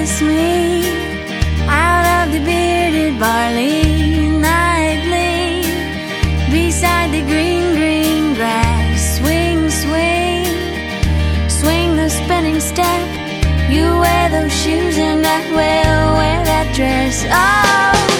kiss me out of the bearded barley nightly beside the green, green grass. Swing, swing, swing the spinning step. You wear those shoes and I will wear that dress. Oh,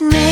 me.